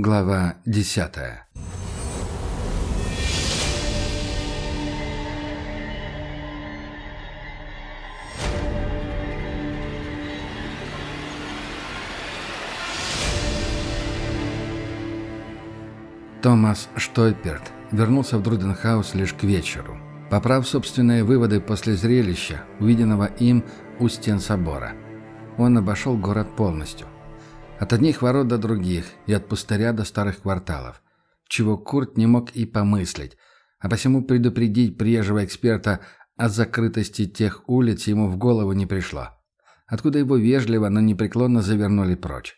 Глава десятая Томас Штойперт вернулся в Друденхаус лишь к вечеру, поправ собственные выводы после зрелища, увиденного им у стен собора. Он обошел город полностью. От одних ворот до других и от пустыря до старых кварталов, чего Курт не мог и помыслить, а посему предупредить приезжего эксперта о закрытости тех улиц ему в голову не пришло. Откуда его вежливо, но непреклонно завернули прочь.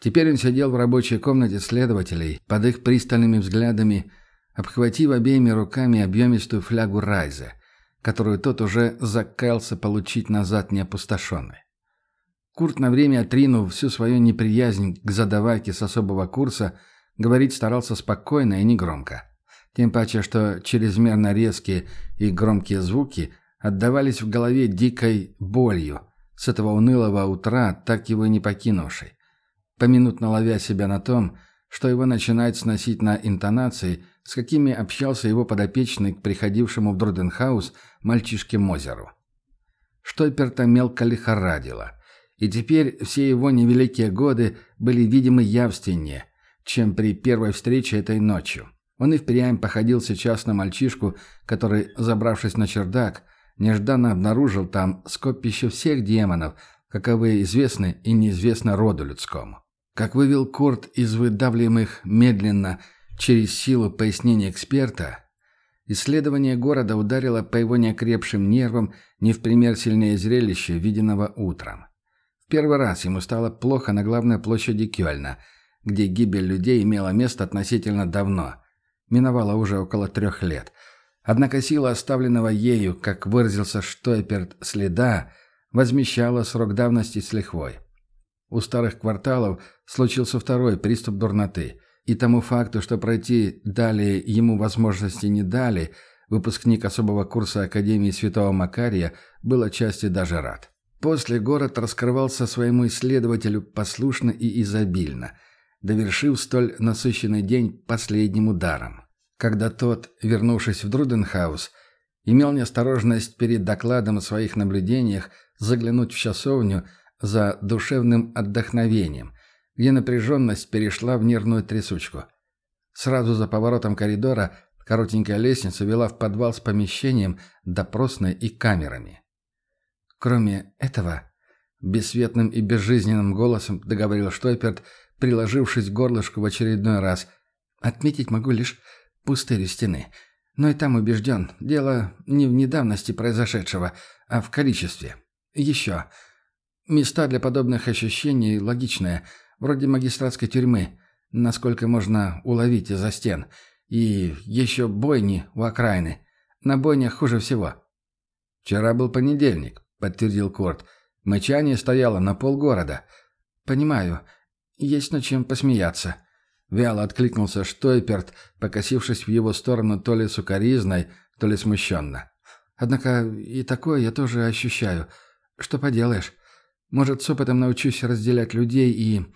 Теперь он сидел в рабочей комнате следователей, под их пристальными взглядами, обхватив обеими руками объемистую флягу Райза, которую тот уже закаялся получить назад неопустошенной. Курт, на время отринув всю свою неприязнь к задавайке с особого курса, говорить старался спокойно и негромко. Тем паче, что чрезмерно резкие и громкие звуки отдавались в голове дикой болью, с этого унылого утра, так его и не покинувшей поминутно ловя себя на том, что его начинает сносить на интонации, с какими общался его подопечный к приходившему в Друденхаус мальчишке Мозеру. Штойперта мелко лихорадило, и теперь все его невеликие годы были видимы явственнее, чем при первой встрече этой ночью. Он и впрямь походил сейчас на мальчишку, который, забравшись на чердак, нежданно обнаружил там скопище всех демонов, каковые известны и неизвестны роду людскому. Как вывел Корт из выдавливаемых медленно через силу пояснения эксперта, исследование города ударило по его неокрепшим нервам не в пример сильнее зрелища, виденного утром. Первый раз ему стало плохо на главной площади Кёльна, где гибель людей имела место относительно давно, миновало уже около трех лет. Однако сила оставленного ею, как выразился Штойперт, следа, возмещала срок давности с лихвой. У старых кварталов случился второй приступ дурноты, и тому факту, что пройти далее ему возможности не дали, выпускник особого курса Академии Святого Макария был отчасти даже рад. После город раскрывался своему исследователю послушно и изобильно, довершив столь насыщенный день последним ударом. Когда тот, вернувшись в Друденхаус, имел неосторожность перед докладом о своих наблюдениях заглянуть в часовню – за душевным отдохновением, где напряженность перешла в нервную трясучку. Сразу за поворотом коридора коротенькая лестница вела в подвал с помещением, допросной и камерами. Кроме этого, бесцветным и безжизненным голосом договорил Штойперт, приложившись к горлышку в очередной раз, «отметить могу лишь пустырь стены». Но и там убежден, дело не в недавности произошедшего, а в количестве. Еще. Места для подобных ощущений логичные, вроде магистратской тюрьмы, насколько можно уловить из-за стен. И еще бойни у окраины. На бойнях хуже всего. «Вчера был понедельник», — подтвердил Корт. «Мычание стояло на полгорода». «Понимаю. Есть над чем посмеяться». Вяло откликнулся Штойперт, покосившись в его сторону то ли сукоризной, то ли смущенно. «Однако и такое я тоже ощущаю. Что поделаешь?» Может, с опытом научусь разделять людей и...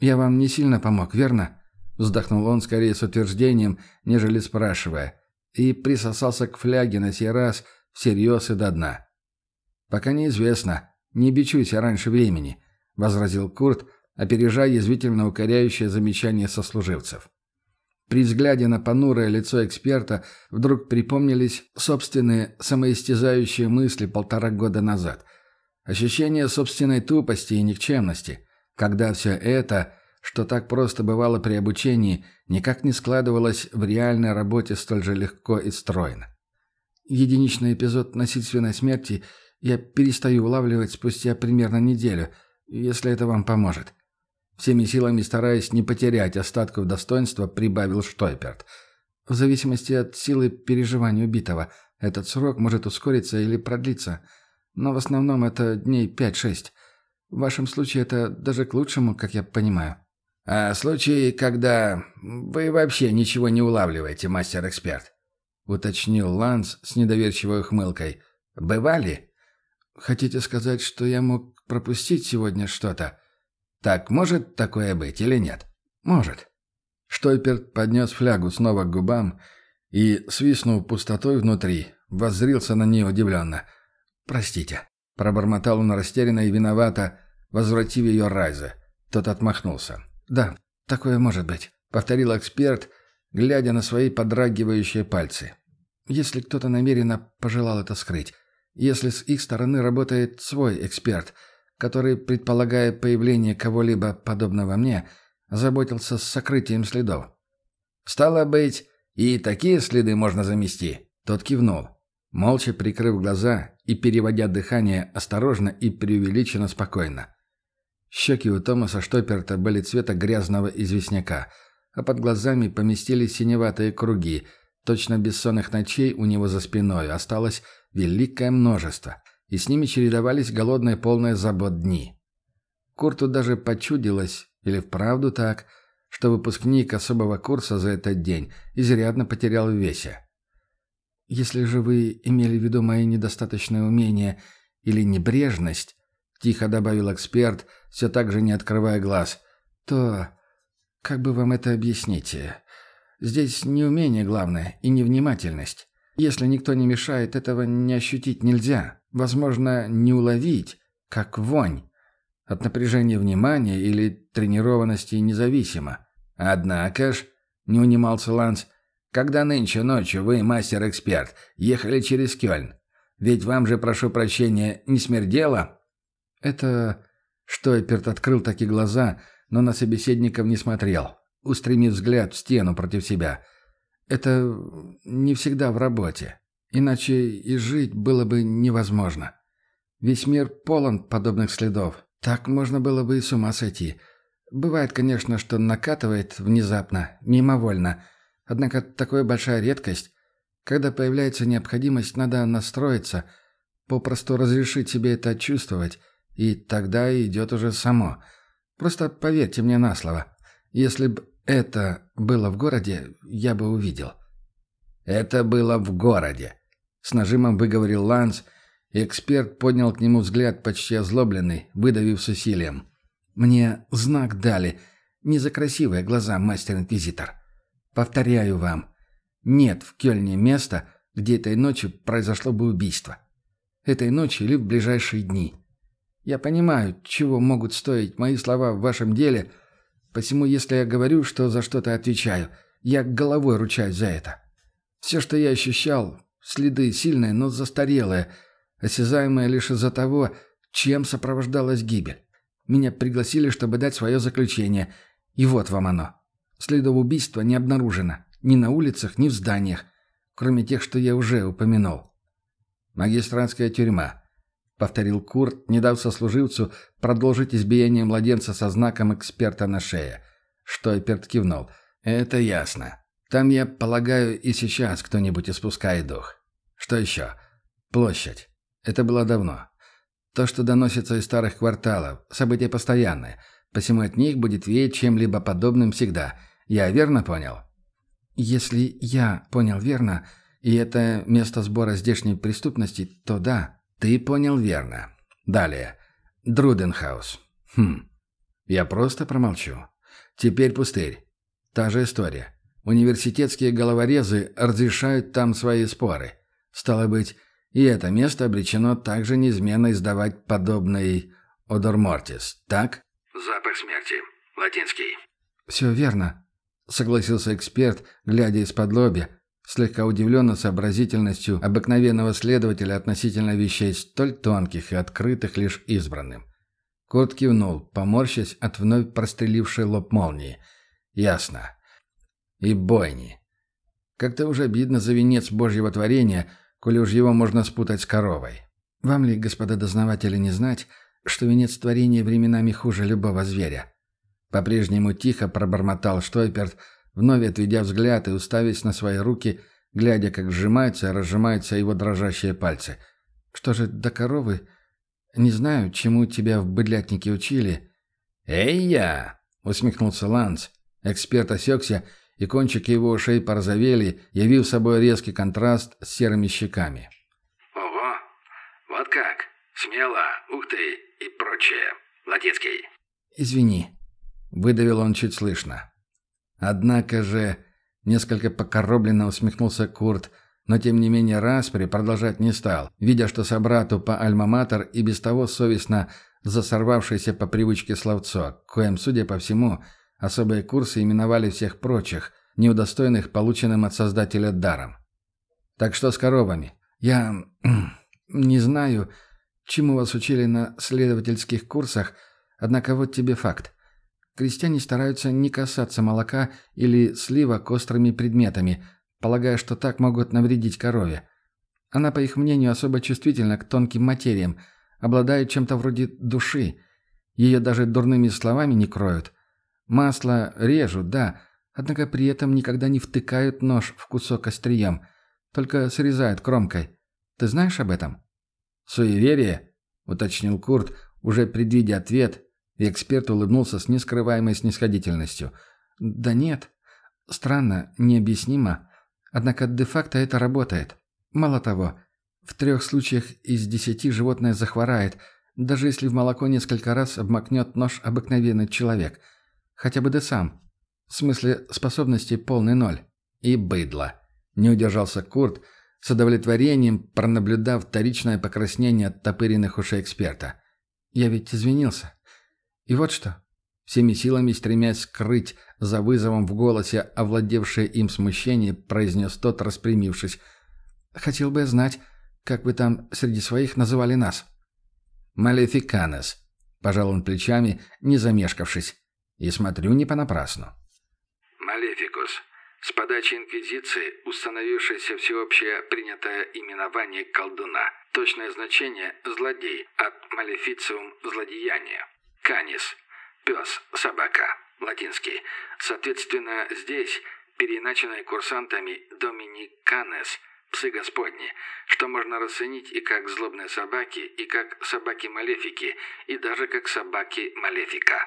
Я вам не сильно помог, верно?» Вздохнул он скорее с утверждением, нежели спрашивая. И присосался к фляге на сей раз всерьез и до дна. «Пока неизвестно. Не бичуйся раньше времени», — возразил Курт, опережая язвительно укоряющее замечание сослуживцев. При взгляде на понурое лицо эксперта вдруг припомнились собственные самоистязающие мысли полтора года назад — Ощущение собственной тупости и никчемности, когда все это, что так просто бывало при обучении, никак не складывалось в реальной работе столь же легко и стройно. Единичный эпизод насильственной смерти я перестаю улавливать спустя примерно неделю, если это вам поможет. Всеми силами стараясь не потерять остатков достоинства, прибавил Штойперт. В зависимости от силы переживания убитого, этот срок может ускориться или продлиться – но в основном это дней 5-6. В вашем случае это даже к лучшему, как я понимаю. А случаи, когда вы вообще ничего не улавливаете, мастер-эксперт? Уточнил Ланс с недоверчивой ухмылкой. Бывали? Хотите сказать, что я мог пропустить сегодня что-то? Так может такое быть или нет? Может. Штойперт поднес флягу снова к губам и, свистнув пустотой внутри, воззрился на нее удивленно. «Простите», — пробормотал он растерянно и виновато, возвратив ее Райзе. Тот отмахнулся. «Да, такое может быть», — повторил эксперт, глядя на свои подрагивающие пальцы. «Если кто-то намеренно пожелал это скрыть, если с их стороны работает свой эксперт, который, предполагая появление кого-либо подобного мне, заботился с сокрытием следов». «Стало быть, и такие следы можно замести», — тот кивнул, молча прикрыв глаза и переводя дыхание осторожно и преувеличенно спокойно. Щеки у Томаса Штоперта были цвета грязного известняка, а под глазами поместились синеватые круги. Точно бессонных ночей у него за спиной осталось великое множество, и с ними чередовались голодные полные забот дни. Курту даже почудилось, или вправду так, что выпускник особого курса за этот день изрядно потерял в весе. «Если же вы имели в виду мои недостаточные умения или небрежность», — тихо добавил эксперт, все так же не открывая глаз, то... Как бы вам это объяснить? Здесь не умение главное и не внимательность. Если никто не мешает, этого не ощутить нельзя. Возможно, не уловить, как вонь. От напряжения внимания или тренированности независимо. Однако ж, не унимался Ланс, когда нынче ночью вы, мастер-эксперт, ехали через Кёльн, ведь вам же, прошу прощения, не смердело? Это... Штойперт открыл такие глаза, но на собеседников не смотрел, устремив взгляд в стену против себя. Это не всегда в работе. Иначе и жить было бы невозможно. Весь мир полон подобных следов. Так можно было бы и с ума сойти. Бывает, конечно, что накатывает внезапно, мимовольно. Однако такая большая редкость. Когда появляется необходимость, надо настроиться, попросту разрешить себе это чувствовать – и тогда идет уже само. Просто поверьте мне на слово. Если бы это было в городе, я бы увидел». «Это было в городе», — с нажимом выговорил Ланс, и эксперт поднял к нему взгляд почти озлобленный, выдавив с усилием. «Мне знак дали. Не за красивые глаза, мастер-инквизитор. Повторяю вам, нет в Кёльне места, где этой ночью произошло бы убийство. Этой ночью или в ближайшие дни. Я понимаю, чего могут стоить мои слова в вашем деле, посему если я говорю, что за что-то отвечаю, я головой ручаюсь за это. Все, что я ощущал, следы сильные, но застарелые, осязаемые лишь из-за того, чем сопровождалась гибель. Меня пригласили, чтобы дать свое заключение, и вот вам оно. Следов убийства не обнаружено, ни на улицах, ни в зданиях, кроме тех, что я уже упомянул. Магистратская тюрьма. — повторил Курт, не дав сослуживцу продолжить избиение младенца со знаком эксперта на шее. Штойперт кивнул. «Это ясно. Там, я полагаю, и сейчас кто-нибудь испускает дух. Что еще? Площадь. Это было давно. То, что доносится из старых кварталов, события постоянные, посему от них будет веять чем-либо подобным всегда. Я верно понял?» «Если я понял верно, и это место сбора здешней преступности, то да», «Ты понял верно. Далее. Друденхаус. Хм. Я просто промолчу. Теперь пустырь. Та же история. Университетские головорезы разрешают там свои споры. Стало быть, и это место обречено также неизменно издавать подобный «Одор Мортис», так? «Запах смерти. Латинский». «Все верно», — согласился эксперт, глядя из-под лобья, слегка удивленно сообразительностью обыкновенного следователя относительно вещей столь тонких и открытых лишь избранным. Кот кивнул, поморщась от вновь прострелившей лоб молнии. «Ясно. И бойни. Как-то уже обидно за венец Божьего творения, коли уж его можно спутать с коровой. Вам ли, господа дознаватели, не знать, что венец творения временами хуже любого зверя?» По-прежнему тихо пробормотал Штойперт, вновь отведя взгляд и уставясь на свои руки, глядя, как сжимаются и разжимаются его дрожащие пальцы. «Что же до коровы? Не знаю, чему тебя в быдлятнике учили». «Эй, я!» — усмехнулся Ланс. Эксперт осекся, и кончики его ушей порозовели, явив собой резкий контраст с серыми щеками. «Ого! Вот как! Смело! Ух ты! И прочее! Латинский!» «Извини», — выдавил он чуть слышно. Однако же, несколько покоробленно усмехнулся Курт, но тем не менее распри продолжать не стал, видя, что собрату по альма-матер и без того совестно засорвавшееся по привычке словцо, коим, судя по всему, особые курсы именовали всех прочих, неудостоенных полученным от создателя даром. «Так что с коровами?» «Я... не знаю, чему вас учили на следовательских курсах, однако вот тебе факт. Крестьяне стараются не касаться молока или сливок острыми предметами, полагая, что так могут навредить корове. Она, по их мнению, особо чувствительна к тонким материям, обладает чем-то вроде души. Ее даже дурными словами не кроют. Масло режут, да, однако при этом никогда не втыкают нож в кусок острием, только срезают кромкой. Ты знаешь об этом?» «Суеверие?» — уточнил Курт, уже предвидя ответ, эксперт улыбнулся с нескрываемой снисходительностью. «Да нет. Странно, необъяснимо. Однако де-факто это работает. Мало того, в трех случаях из десяти животное захворает, даже если в молоко несколько раз обмакнет нож обыкновенный человек. Хотя бы да сам. В смысле способности полный ноль. И быдло. Не удержался Курт, с удовлетворением пронаблюдав вторичное покраснение от топыренных ушей эксперта. «Я ведь извинился. И вот что. Всеми силами стремясь скрыть за вызовом в голосе овладевшее им смущение, произнес тот, распрямившись. «Хотел бы знать, как вы там среди своих называли нас?» «Малефиканес», — пожал он плечами, не замешкавшись. «И смотрю не понапрасну». «Малефикус. С подачи Инквизиции установившееся всеобщее принятое именование колдуна. Точное значение – злодей, от малефициум – злодеяние. Канис – пес, собака, латинский. Соответственно, здесь переначенное курсантами доминиканес – псы господни, что можно расценить и как злобные собаки, и как собаки-малефики, и даже как собаки-малефика.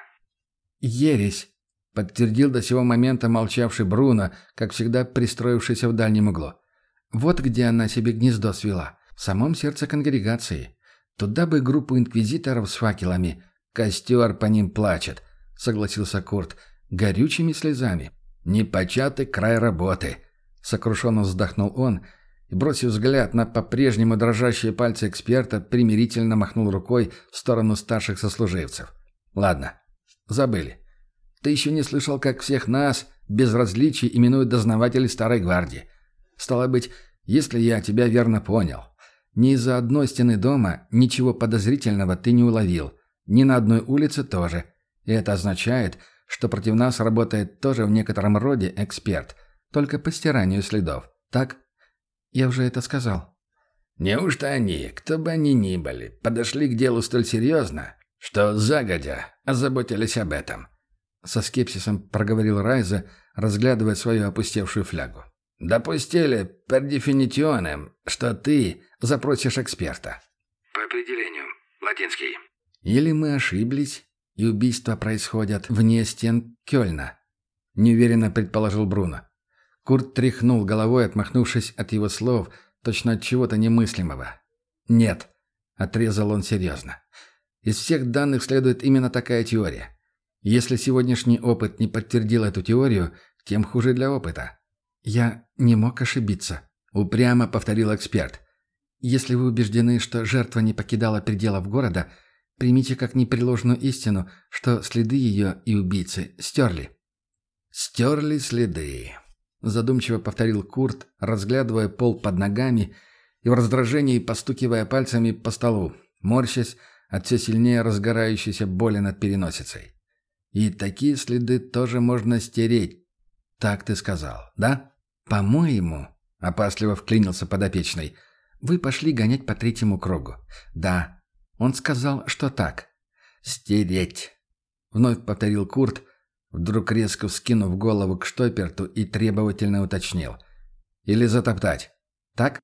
«Ересь!» — подтвердил до сего момента молчавший Бруно, как всегда пристроившийся в дальнем углу. «Вот где она себе гнездо свела, в самом сердце конгрегации. Туда бы группу инквизиторов с факелами, «Костер по ним плачет», — согласился Курт, — «горючими слезами». «Непочатый край работы», — сокрушенно вздохнул он и, бросив взгляд на по-прежнему дрожащие пальцы эксперта, примирительно махнул рукой в сторону старших сослуживцев. «Ладно, забыли. Ты еще не слышал, как всех нас, без различий, именуют дознаватели Старой Гвардии. Стало быть, если я тебя верно понял, ни из-за одной стены дома ничего подозрительного ты не уловил, ни на одной улице тоже. И это означает, что против нас работает тоже в некотором роде эксперт, только по стиранию следов. Так? Я уже это сказал. Неужто они, кто бы они ни были, подошли к делу столь серьезно, что загодя озаботились об этом? Со скепсисом проговорил Райза, разглядывая свою опустевшую флягу. «Допустили per definitionem, что ты запросишь эксперта». «По определению. Латинский». Или мы ошиблись, и убийства происходят вне стен Кёльна?» – неуверенно предположил Бруно. Курт тряхнул головой, отмахнувшись от его слов, точно от чего-то немыслимого. «Нет», – отрезал он серьезно. «Из всех данных следует именно такая теория. Если сегодняшний опыт не подтвердил эту теорию, тем хуже для опыта». «Я не мог ошибиться», – упрямо повторил эксперт. «Если вы убеждены, что жертва не покидала пределов города – Примите как непреложную истину, что следы ее и убийцы стерли». «Стерли следы», — задумчиво повторил Курт, разглядывая пол под ногами и в раздражении постукивая пальцами по столу, морщась от все сильнее разгорающейся боли над переносицей. «И такие следы тоже можно стереть. Так ты сказал, да?» «По-моему», — опасливо вклинился подопечный, — «вы пошли гонять по третьему кругу». «Да, он сказал, что так. «Стереть!» — вновь повторил Курт, вдруг резко вскинув голову к штоперту и требовательно уточнил. «Или затоптать. Так?»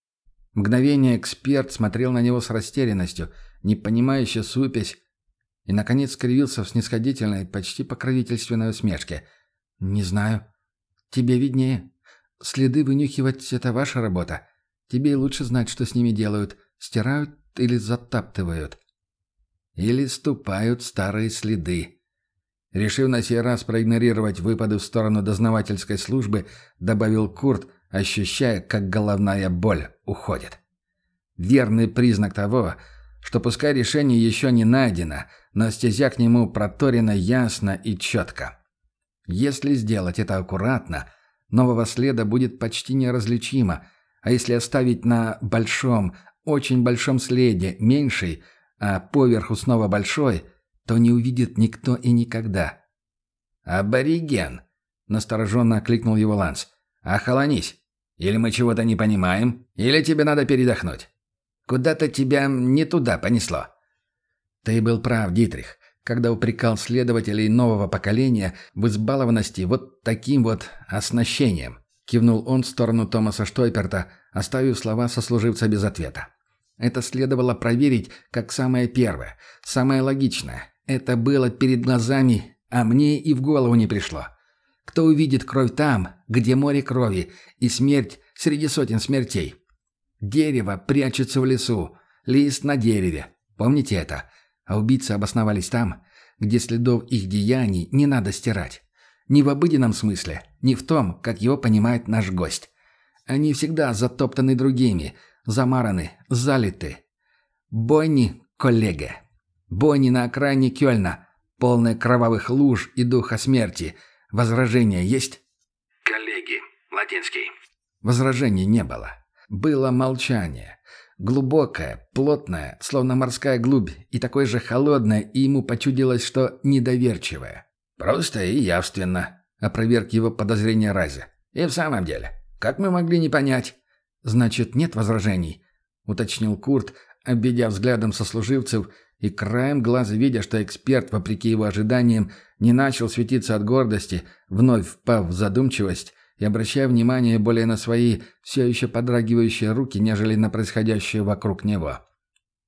Мгновение эксперт смотрел на него с растерянностью, непонимающе супясь, и, наконец, скривился в снисходительной, почти покровительственной усмешке. «Не знаю. Тебе виднее. Следы вынюхивать — это ваша работа. Тебе и лучше знать, что с ними делают. Стирают или затаптывают. Или ступают старые следы. Решив на сей раз проигнорировать выпады в сторону дознавательской службы, добавил Курт, ощущая, как головная боль уходит. Верный признак того, что пускай решение еще не найдено, но стезя к нему проторена ясно и четко. Если сделать это аккуратно, нового следа будет почти неразличимо, а если оставить на большом, очень большом следе меньший, а поверху снова большой, то не увидит никто и никогда. «Абориген!» — настороженно окликнул его Ланс. «Охолонись! Или мы чего-то не понимаем, или тебе надо передохнуть. Куда-то тебя не туда понесло». «Ты был прав, Дитрих, когда упрекал следователей нового поколения в избалованности вот таким вот оснащением», — кивнул он в сторону Томаса Штойперта, оставив слова сослуживца без ответа. «Это следовало проверить как самое первое, самое логичное. Это было перед глазами, а мне и в голову не пришло. Кто увидит кровь там, где море крови, и смерть среди сотен смертей? Дерево прячется в лесу, лист на дереве. Помните это? А убийцы обосновались там, где следов их деяний не надо стирать. Не в обыденном смысле, не в том, как его понимает наш гость. Они всегда затоптаны другими, замараны, залиты. Бойни, коллега. Бойни на окраине Кёльна, полные кровавых луж и духа смерти. Возражения есть? Коллеги. Латинский. Возражений не было. Было молчание. Глубокое, плотное, словно морская глубь, и такое же холодное, и ему почудилось, что недоверчивое. «Просто и явственно», — опроверг его подозрение Рази. «И в самом деле, как мы могли не понять?» «Значит, нет возражений», — уточнил Курт, обведя взглядом сослуживцев и краем глаза видя, что эксперт, вопреки его ожиданиям, не начал светиться от гордости, вновь впав в задумчивость, и обращая внимание более на свои все еще подрагивающие руки, нежели на происходящее вокруг него.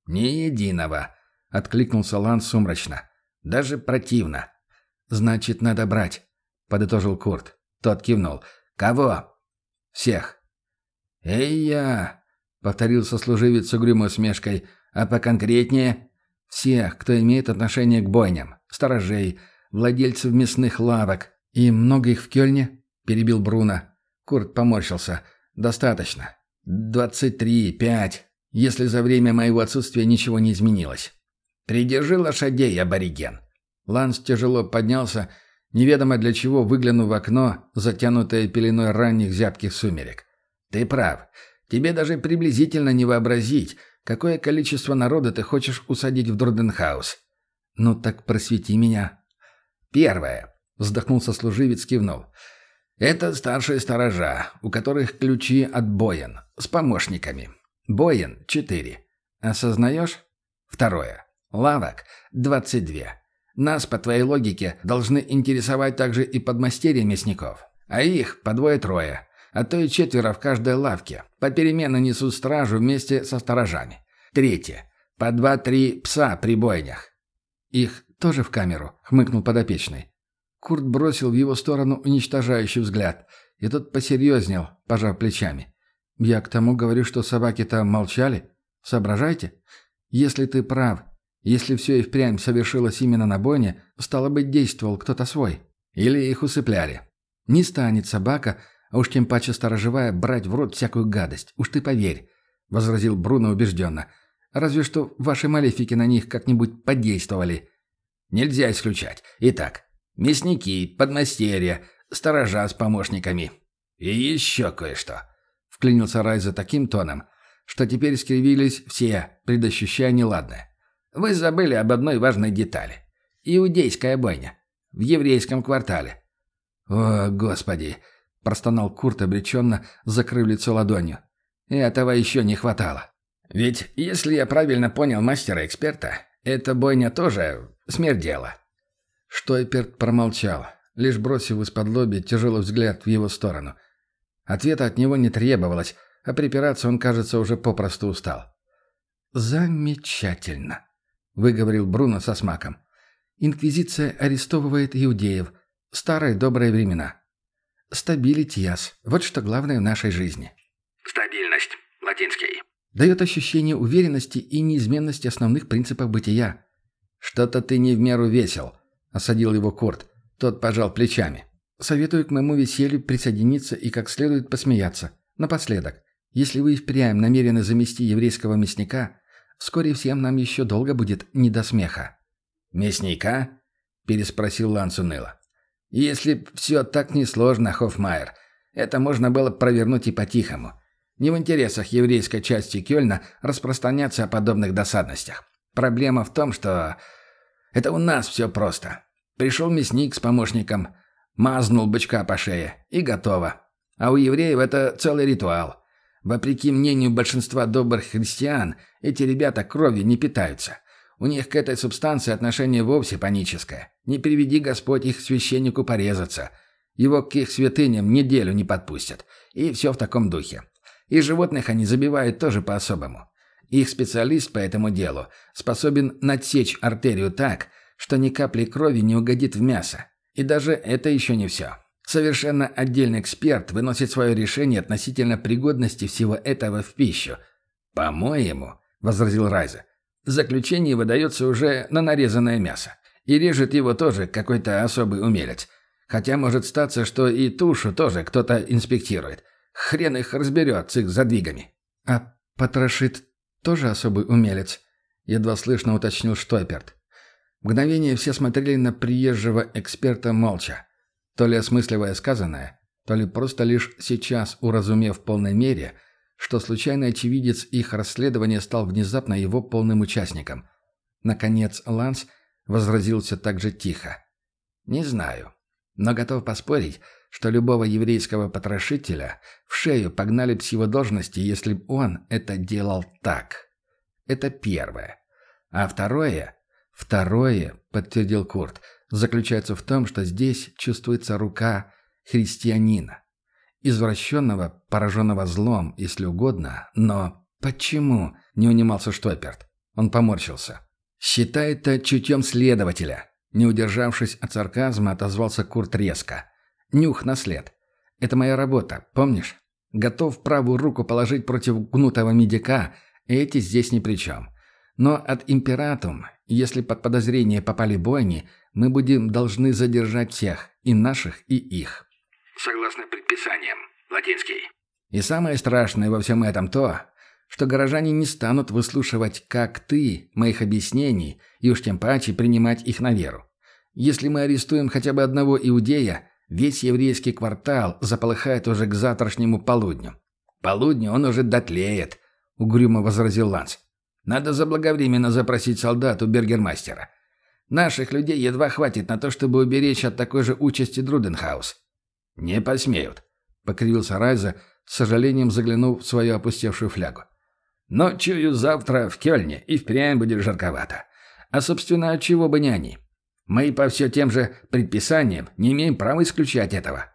«Ни единого!» — откликнулся Лан сумрачно. «Даже противно!» «Значит, надо брать», — подытожил Курт. Тот кивнул. «Кого?» «Всех». «Эй я!» — повторил сослуживец с угрюмой усмешкой. «А поконкретнее?» «Всех, кто имеет отношение к бойням. Сторожей, владельцев мясных лавок. И много их в Кёльне?» перебил Бруно. Курт поморщился. «Достаточно. Двадцать три, пять, если за время моего отсутствия ничего не изменилось. Придержи лошадей, абориген». Ланс тяжело поднялся, неведомо для чего выглянув в окно, затянутое пеленой ранних зябких сумерек. «Ты прав. Тебе даже приблизительно не вообразить, какое количество народа ты хочешь усадить в Дурденхаус. Ну так просвети меня». «Первое», — вздохнул сослуживец, кивнул. Это старшие сторожа, у которых ключи от Боен, с помощниками. Боен – четыре. Осознаешь? Второе. Лавок – двадцать две. Нас, по твоей логике, должны интересовать также и подмастерья мясников. А их по двое-трое, а то и четверо в каждой лавке. Попеременно несут стражу вместе со сторожами. Третье. По два-три пса при бойнях. «Их тоже в камеру?» — хмыкнул подопечный. Курт бросил в его сторону уничтожающий взгляд, и тот посерьезнел, пожав плечами. «Я к тому говорю, что собаки-то молчали. Соображайте? Если ты прав, если все и впрямь совершилось именно на бойне, стало быть, действовал кто-то свой. Или их усыпляли. Не станет собака, а уж тем паче сторожевая, брать в рот всякую гадость. Уж ты поверь», — возразил Бруно убежденно. «Разве что ваши малефики на них как-нибудь подействовали». «Нельзя исключать. Итак, Мясники, подмастерья, сторожа с помощниками. И еще кое-что. Вклинился Райза таким тоном, что теперь скривились все, предощущая неладное. Вы забыли об одной важной детали. Иудейская бойня. В еврейском квартале. «О, Господи!» – простонал Курт обреченно, закрыв лицо ладонью. «Этого еще не хватало. Ведь, если я правильно понял мастера-эксперта, эта бойня тоже смерть дела. Штойперт промолчал, лишь бросив из-под лоби тяжелый взгляд в его сторону. Ответа от него не требовалось, а припираться он, кажется, уже попросту устал. «Замечательно», — выговорил Бруно со смаком. «Инквизиция арестовывает иудеев. Старые добрые времена. Стабилитияс. Вот что главное в нашей жизни». «Стабильность. Латинский». Дает ощущение уверенности и неизменности основных принципов бытия. «Что-то ты не в меру весел», — осадил его Курт. Тот пожал плечами. «Советую к моему веселью присоединиться и как следует посмеяться. Напоследок, если вы впрямь намерены замести еврейского мясника, вскоре всем нам еще долго будет не до смеха». «Мясника?» — переспросил Ланс уныло. «Если все так несложно, Хоффмайер, это можно было провернуть и по-тихому. Не в интересах еврейской части Кёльна распространяться о подобных досадностях. Проблема в том, что это у нас все просто. Пришел мясник с помощником, мазнул бычка по шее, и готово. А у евреев это целый ритуал. Вопреки мнению большинства добрых христиан, эти ребята кровью не питаются. У них к этой субстанции отношение вовсе паническое. Не приведи Господь их священнику порезаться. Его к их святыням неделю не подпустят. И все в таком духе. И животных они забивают тоже по-особому. Их специалист по этому делу способен надсечь артерию так, что ни капли крови не угодит в мясо. И даже это еще не все. Совершенно отдельный эксперт выносит свое решение относительно пригодности всего этого в пищу. «По-моему», — возразил Райза, — «заключение выдается уже на нарезанное мясо. И режет его тоже какой-то особый умелец. Хотя может статься, что и тушу тоже кто-то инспектирует. Хрен их разберет с их задвигами». «А потрошит тоже особый умелец?» — едва слышно уточнил Штойперт. Мгновение все смотрели на приезжего эксперта молча, то ли осмысливая сказанное, то ли просто лишь сейчас уразумев в полной мере, что случайный очевидец их расследования стал внезапно его полным участником. Наконец Ланс возразился так же тихо. «Не знаю, но готов поспорить, что любого еврейского потрошителя в шею погнали б с его должности, если бы он это делал так. Это первое. А второе... Второе, подтвердил Курт, заключается в том, что здесь чувствуется рука христианина. Извращенного, пораженного злом, если угодно, но... Почему? Не унимался Штойперт. Он поморщился. «Считай это чутьем следователя», не удержавшись от сарказма, отозвался Курт резко. «Нюх на след. Это моя работа, помнишь? Готов правую руку положить против гнутого медика, эти здесь ни при чем. Но от императум, если под подозрение попали бойни, мы будем должны задержать всех, и наших, и их». «Согласно предписаниям. Латинский». «И самое страшное во всем этом то, что горожане не станут выслушивать, как ты, моих объяснений, и уж тем паче принимать их на веру. Если мы арестуем хотя бы одного иудея, весь еврейский квартал заполыхает уже к завтрашнему полудню. Полудню он уже дотлеет, — угрюмо возразил Ланс. Надо заблаговременно запросить солдат у бергермастера. Наших людей едва хватит на то, чтобы уберечь от такой же участи Друденхаус. «Не посмеют», — покривился Райза, с сожалением заглянув в свою опустевшую флягу. «Но, чую, завтра в Кёльне и впрямь будет жарковато. А, собственно, от чего бы не они? Мы по все тем же предписаниям не имеем права исключать этого».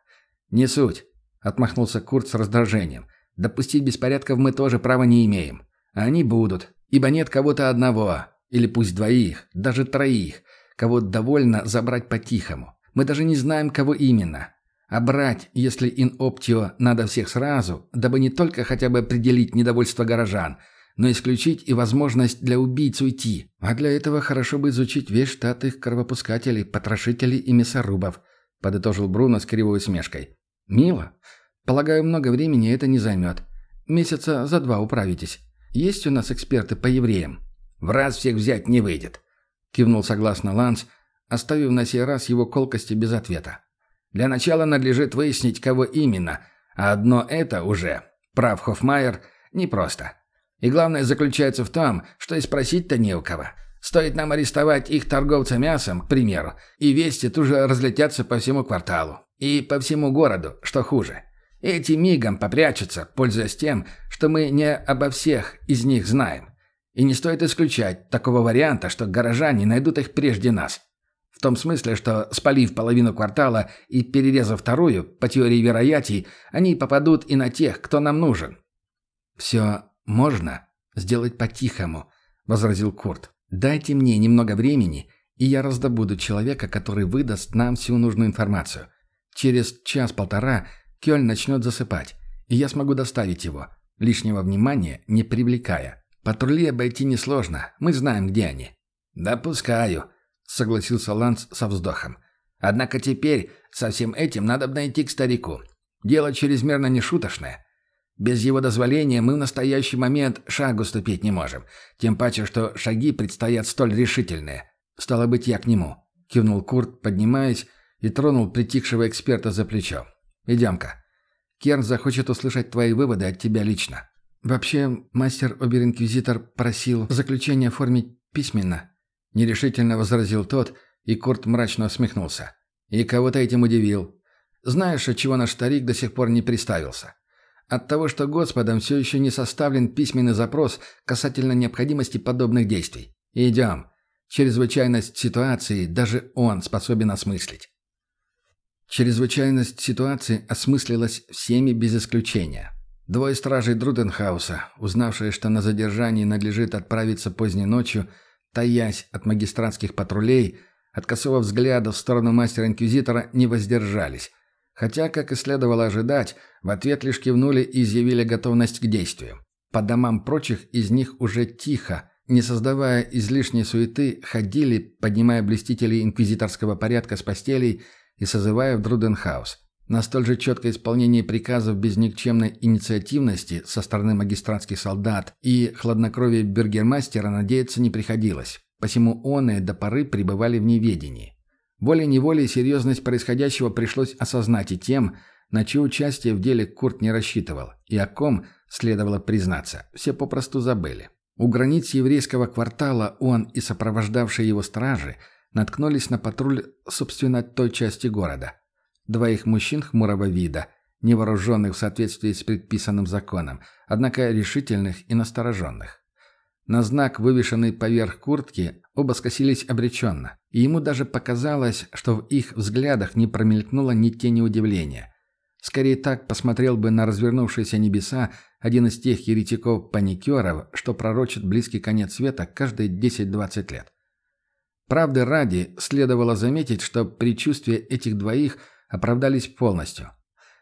«Не суть», — отмахнулся Курт с раздражением. «Допустить беспорядков мы тоже права не имеем. А они будут, ибо нет кого-то одного, или пусть двоих, даже троих, кого довольно забрать по-тихому. Мы даже не знаем, кого именно. А брать, если ин оптио надо всех сразу, дабы не только хотя бы определить недовольство горожан, но исключить и возможность для убийц уйти. А для этого хорошо бы изучить весь штат их кровопускателей, потрошителей и мясорубов», — подытожил Бруно с кривой усмешкой. «Мило. Полагаю, много времени это не займет. Месяца за два управитесь. Есть у нас эксперты по евреям?» «В раз всех взять не выйдет», — кивнул согласно Ланс, оставив на сей раз его колкости без ответа. «Для начала надлежит выяснить, кого именно, а одно это уже, прав Хоффмайер, непросто. И главное заключается в том, что и спросить-то не у кого. Стоит нам арестовать их торговца мясом, к примеру, и вести тут же разлетятся по всему кварталу. И по всему городу, что хуже. Эти мигом попрячутся, пользуясь тем, что мы не обо всех из них знаем. И не стоит исключать такого варианта, что горожане найдут их прежде нас. Том смысле, что, спалив половину квартала и перерезав вторую, по теории вероятий, они попадут и на тех, кто нам нужен. «Все можно сделать по-тихому», — возразил Курт. «Дайте мне немного времени, и я раздобуду человека, который выдаст нам всю нужную информацию. Через час-полтора Кёльн начнет засыпать, и я смогу доставить его, лишнего внимания не привлекая. Патрули обойти несложно, мы знаем, где они». «Допускаю», — согласился Ланс со вздохом. «Однако теперь со всем этим надо найти к старику. Дело чрезмерно нешуточное. Без его дозволения мы в настоящий момент шагу ступить не можем. Тем паче, что шаги предстоят столь решительные. Стало быть, я к нему», — кивнул Курт, поднимаясь, и тронул притихшего эксперта за плечо. «Идем-ка. Керн захочет услышать твои выводы от тебя лично». «Вообще, мастер-обер-инквизитор просил заключение оформить письменно», — нерешительно возразил тот, и Курт мрачно усмехнулся. «И кого то этим удивил? Знаешь, от чего наш старик до сих пор не приставился?» От того, что Господом все еще не составлен письменный запрос касательно необходимости подобных действий. Идем. Чрезвычайность ситуации даже он способен осмыслить. Чрезвычайность ситуации осмыслилась всеми без исключения. Двое стражей Друденхауса, узнавшие, что на задержании надлежит отправиться поздней ночью, таясь от магистратских патрулей, от косого взгляда в сторону мастера-инквизитора не воздержались. Хотя, как и следовало ожидать, в ответ лишь кивнули и изъявили готовность к действию. По домам прочих из них уже тихо, не создавая излишней суеты, ходили, поднимая блестителей инквизиторского порядка с постелей – и созывая в Друденхаус. На столь же четкое исполнение приказов без никчемной инициативности со стороны магистратских солдат и хладнокровия бюргермастера надеяться не приходилось, посему он и до поры пребывали в неведении. Волей-неволей серьезность происходящего пришлось осознать и тем, на чье участие в деле Курт не рассчитывал, и о ком, следовало признаться, все попросту забыли. У границ еврейского квартала он и сопровождавшие его стражи – наткнулись на патруль, собственно, той части города. Двоих мужчин хмурого вида, невооруженных в соответствии с предписанным законом, однако решительных и настороженных. На знак, вывешенный поверх куртки, оба скосились обреченно, и ему даже показалось, что в их взглядах не промелькнуло ни тени удивления. Скорее так посмотрел бы на развернувшиеся небеса один из тех еретиков-паникеров, что пророчит близкий конец света каждые 10-20 лет. Правды ради, следовало заметить, что предчувствия этих двоих оправдались полностью.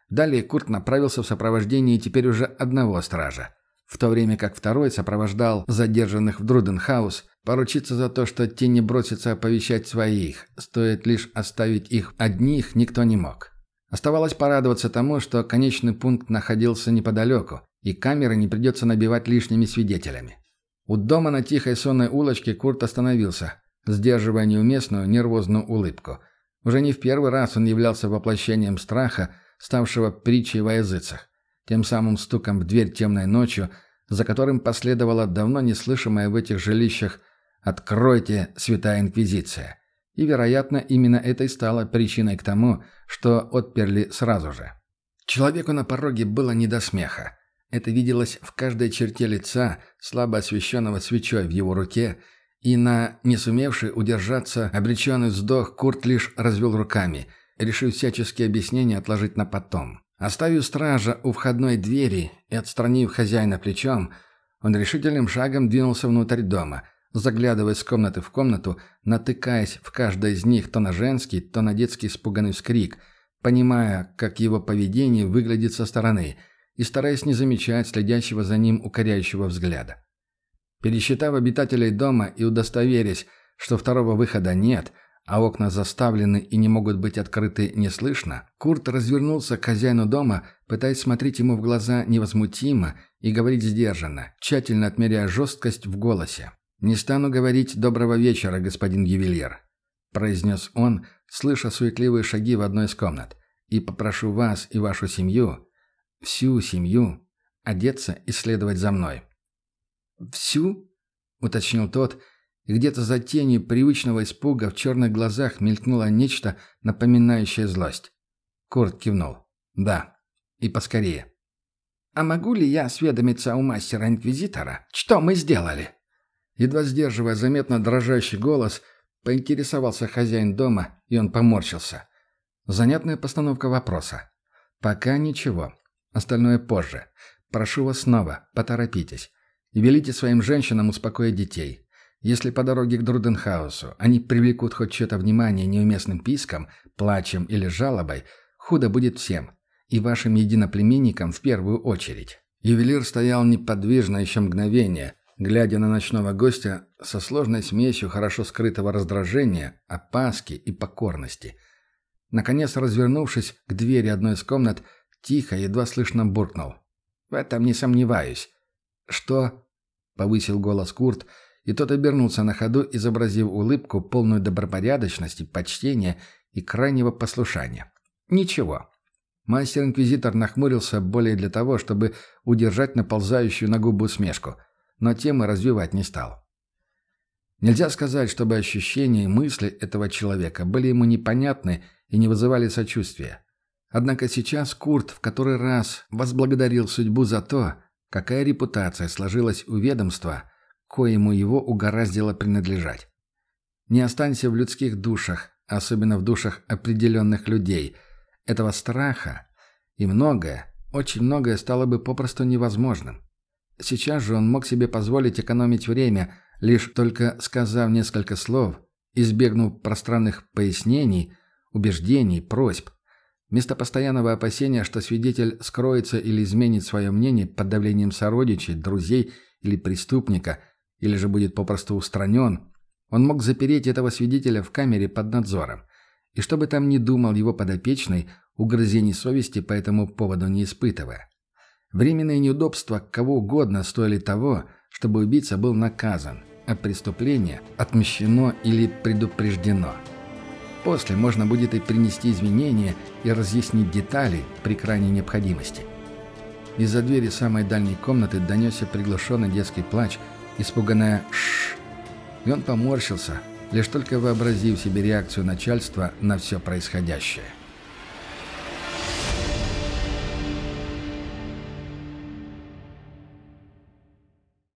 Далее Курт направился в сопровождении теперь уже одного стража, в то время как второй сопровождал задержанных в Друденхаус, поручиться за то, что те не бросятся оповещать своих, стоит лишь оставить их одних, никто не мог. Оставалось порадоваться тому, что конечный пункт находился неподалеку, и камеры не придется набивать лишними свидетелями. У дома на тихой сонной улочке Курт остановился, сдерживая неуместную нервозную улыбку. Уже не в первый раз он являлся воплощением страха, ставшего притчей во языцах, тем самым стуком в дверь темной ночью, за которым последовало давно неслышимое в этих жилищах «Откройте, святая инквизиция!» И, вероятно, именно это и стало причиной к тому, что отперли сразу же. Человеку на пороге было не до смеха. Это виделось в каждой черте лица, слабо освещенного свечой в его руке, и на не сумевший удержаться обреченный вздох Курт лишь развел руками, решив всяческие объяснения отложить на потом. Оставив стража у входной двери и отстранив хозяина плечом, он решительным шагом двинулся внутрь дома, заглядывая с комнаты в комнату, натыкаясь в каждой из них то на женский, то на детский испуганный вскрик, понимая, как его поведение выглядит со стороны, и стараясь не замечать следящего за ним укоряющего взгляда. Пересчитав обитателей дома и удостоверясь, что второго выхода нет, а окна заставлены и не могут быть открыты неслышно, Курт развернулся к хозяину дома, пытаясь смотреть ему в глаза невозмутимо и говорить сдержанно, тщательно отмеряя жесткость в голосе. «Не стану говорить «доброго вечера, господин ювелир», — произнес он, слыша суетливые шаги в одной из комнат. «И попрошу вас и вашу семью, всю семью, одеться и следовать за мной». «Всю?» — уточнил тот, и где-то за тенью привычного испуга в черных глазах мелькнуло нечто, напоминающее злость. Курт кивнул. «Да. И поскорее». «А могу ли я осведомиться у мастера-инквизитора, что мы сделали?» Едва сдерживая заметно дрожащий голос, поинтересовался хозяин дома, и он поморщился. Занятная постановка вопроса. «Пока ничего. Остальное позже. Прошу вас снова, поторопитесь. И велите своим женщинам успокоить детей. Если по дороге к Друденхаусу они привлекут хоть что-то внимание неуместным писком, плачем или жалобой, худо будет всем. И вашим единоплеменникам в первую очередь». Ювелир стоял неподвижно еще мгновение, глядя на ночного гостя со сложной смесью хорошо скрытого раздражения, опаски и покорности. Наконец, развернувшись к двери одной из комнат, тихо, едва слышно буркнул. «В этом не сомневаюсь». «Что?» — повысил голос Курт, и тот обернулся на ходу, изобразив улыбку, полную добропорядочности, почтения и крайнего послушания. «Ничего». Мастер-инквизитор нахмурился более для того, чтобы удержать наползающую на губу усмешку, но темы развивать не стал. Нельзя сказать, чтобы ощущения и мысли этого человека были ему непонятны и не вызывали сочувствия. Однако сейчас Курт в который раз возблагодарил судьбу за то, какая репутация сложилась у ведомства, коему его угораздило принадлежать. Не останься в людских душах, особенно в душах определенных людей – этого страха, и многое, очень многое стало бы попросту невозможным. Сейчас же он мог себе позволить экономить время, лишь только сказав несколько слов, избегнув пространных пояснений, убеждений, просьб. Вместо постоянного опасения, что свидетель скроется или изменит свое мнение под давлением сородичей, друзей или преступника, или же будет попросту устранен, он мог запереть этого свидетеля в камере под надзором. И что бы там ни думал его подопечный, угрызений совести по этому поводу не испытывая. Временные неудобства кого угодно стоили того, чтобы убийца был наказан, а преступление отмщено или предупреждено. После можно будет и принести извинения и разъяснить детали при крайней необходимости. Из-за двери самой дальней комнаты донесся приглушенный детский плач, испуганная «Шшш!» И он поморщился, лишь только вообразив себе реакцию начальства на все происходящее.